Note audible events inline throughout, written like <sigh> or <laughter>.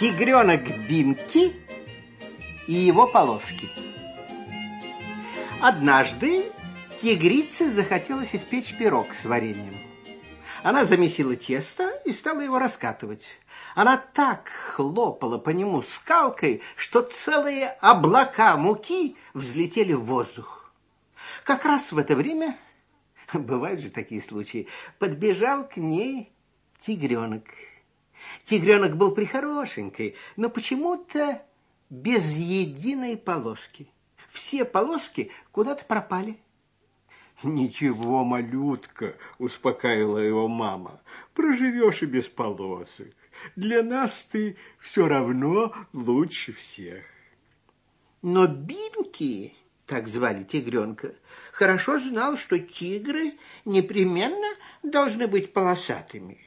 Тигренок Бинки и его полоски. Однажды тигрице захотелось испечь пирог с вареньем. Она замесила тесто и стала его раскатывать. Она так хлопала по нему скалкой, что целые облака муки взлетели в воздух. Как раз в это время, <laughs> бывают же такие случаи, подбежал к ней тигренок. Тигренок был прихорошенький, но почему-то без единой полоски. Все полоски куда-то пропали. «Ничего, малютка», — успокаивала его мама, — «проживешь и без полосок. Для нас ты все равно лучше всех». Но Бинки, так звали тигренка, хорошо знал, что тигры непременно должны быть полосатыми.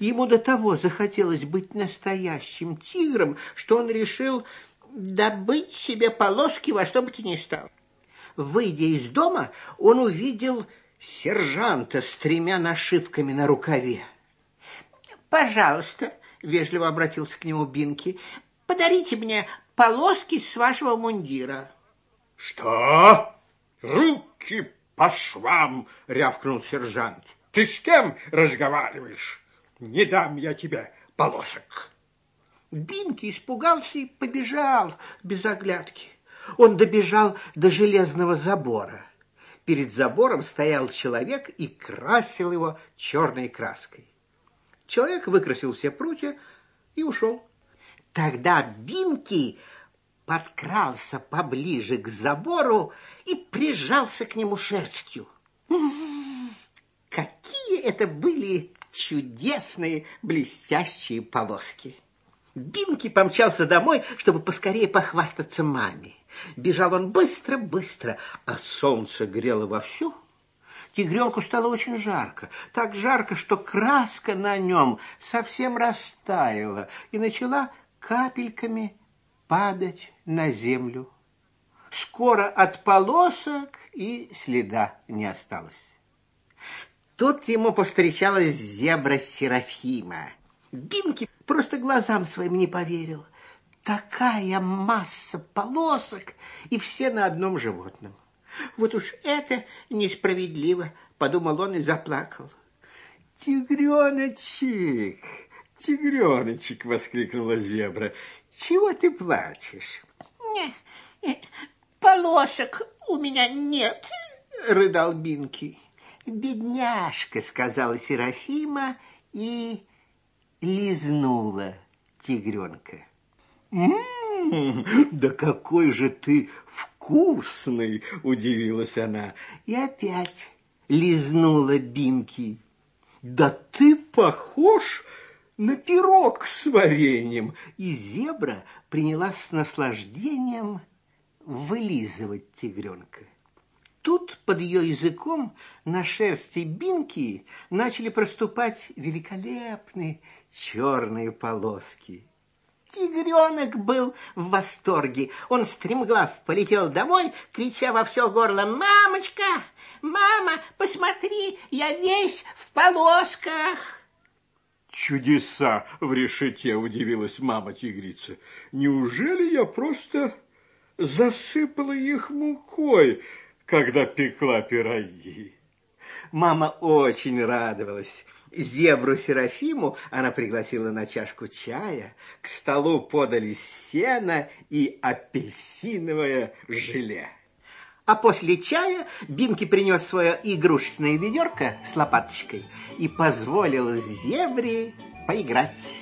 Ему до того захотелось быть настоящим тигром, что он решил добыть себе полоски во что бы то ни стало. Выйдя из дома, он увидел сержанта с тремя нашивками на рукаве. «Пожалуйста», — вежливо обратился к нему Бинки, — «подарите мне полоски с вашего мундира». «Что? Руки по швам!» — рявкнул сержант. «Ты с кем разговариваешь? Не дам я тебе полосок». Бинки испугался и побежал без оглядки. Он добежал до железного забора. Перед забором стоял человек и красил его черной краской. Человек выкрасил все прутья и ушел. Тогда Бинки подкрался поближе к забору и прижался к нему шерстью. Какие это были чудесные блестящие полоски! Бинки помчался домой, чтобы поскорее похвастаться маме. Бежал он быстро-быстро, а солнце грело вовсю. Тигренку стало очень жарко, так жарко, что краска на нем совсем растаяла и начала капельками падать на землю. Скоро от полосок и следа не осталось. Тут ему повстречалась зебра Серафима. Бинки просто глазам своим не поверил. Такая масса полосок, и все на одном животном. Вот уж это несправедливо, подумал он и заплакал. Тигреночек, тигреночек, воскликнула зебра. Чего ты плачешь? Не, полосок у меня нет, рыдал Бинки. Бедняжка, сказала Серафима и лизнула тигренка. «М-м, да какой же ты вкусный!» — удивилась она. И опять лизнула Бинки. «Да ты похож на пирог с вареньем!» И зебра принялась с наслаждением вылизывать тигренка. Тут под ее языком на шерсти Бинки начали проступать великолепные черные полоски. Тигренок был в восторге. Он стремглав полетел домой, крича во все горло «Мамочка! Мама, посмотри, я весь в полосках!» «Чудеса в решете!» — удивилась мама-тигрица. «Неужели я просто засыпала их мукой?» Когда пекла пироги. Мама очень радовалась. Зебру Серафиму она пригласила на чашку чая, к столу подали сено и апельсиновое желе. А после чая Бинки принес свое игрушечное ведерко с лопаточкой и позволил зебре поиграть.